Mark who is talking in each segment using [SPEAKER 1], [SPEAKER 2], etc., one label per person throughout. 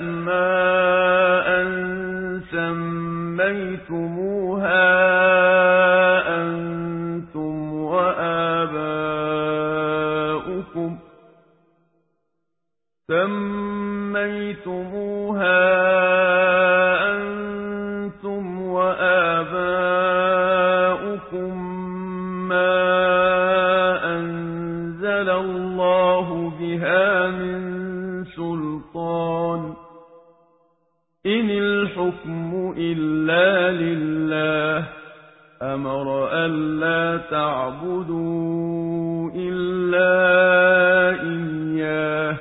[SPEAKER 1] أَسْمَاءً سَمَّيْتُمُوهَا أَنتُمْ وَآبَاؤُكُم مَّا أَنزَلَ اللَّهُ بِهَا مِن سُلْطَانٍ ۚ إِنِ الْحُكْمُ إِلَّا لِلَّهِ ۚ أَمَرَ أَن لَّا تَعْبُدُوا إِلَّا إِيَّاهُ ۚ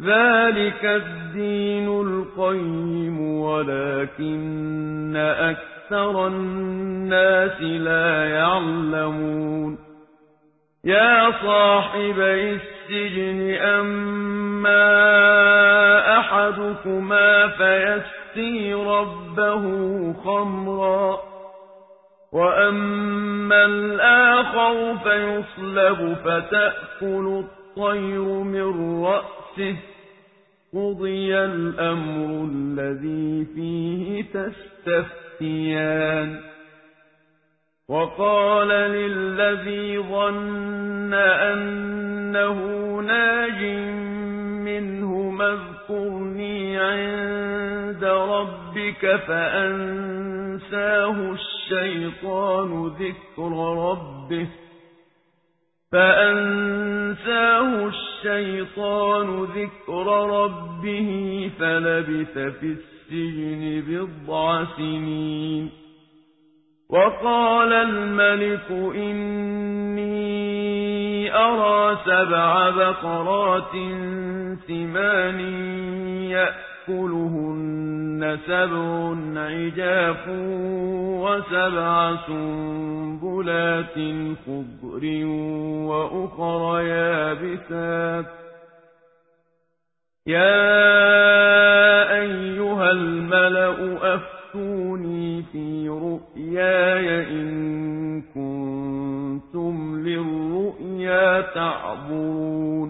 [SPEAKER 1] ذَٰلِكَ الدِّينُ الْقَيِّمُ وَلَٰكِنَّ أَكْثَرَ النَّاسِ لَا يَعْلَمُونَ يَا صَاحِبَيِ السِّجْنِ أَمَّا رَبَّهُ خَمْرًا. وَأَمَّا الْآخَرُ فَيُصْلَبُ فَتَأْكُلُ الطَّيْرُ مِن رَّأْسِهِ ۚ. قُضِيَ الْأَمْرُ الَّذِي فِيهِ تَسْتَفْتِيَانِ. وَقَالَ لِلَّذِي ظَنَّ أَنَّهُ نَاجٍ مِّنْهُمَا اذْكُرْنِي عِندَ رَبِّكَ فَأَنسَاهُ الشَّيْطَانُ ذِكْرَ رَبِّهِ فَلَبِثَ فِي السِّجْنِ بِضْعَ سِنِينَ. وَقَالَ الْمَلِكُ إِنِّي أَرَىٰ سَبْعَ بَقَرَاتٍ سِمَانٍ يَأْكُلُهُنَّ سَبْعٌ عِجَافٌ وَسَبْعَ سُنبُلَاتٍ خُضْرٍ وَأُخَرَ يَابِسَاتٍ ۖ. يَا أَيُّهَا الْمَلَأُ أَفْتُونِي فِي رُؤْيَايَ إِن تَعْبُرُونَ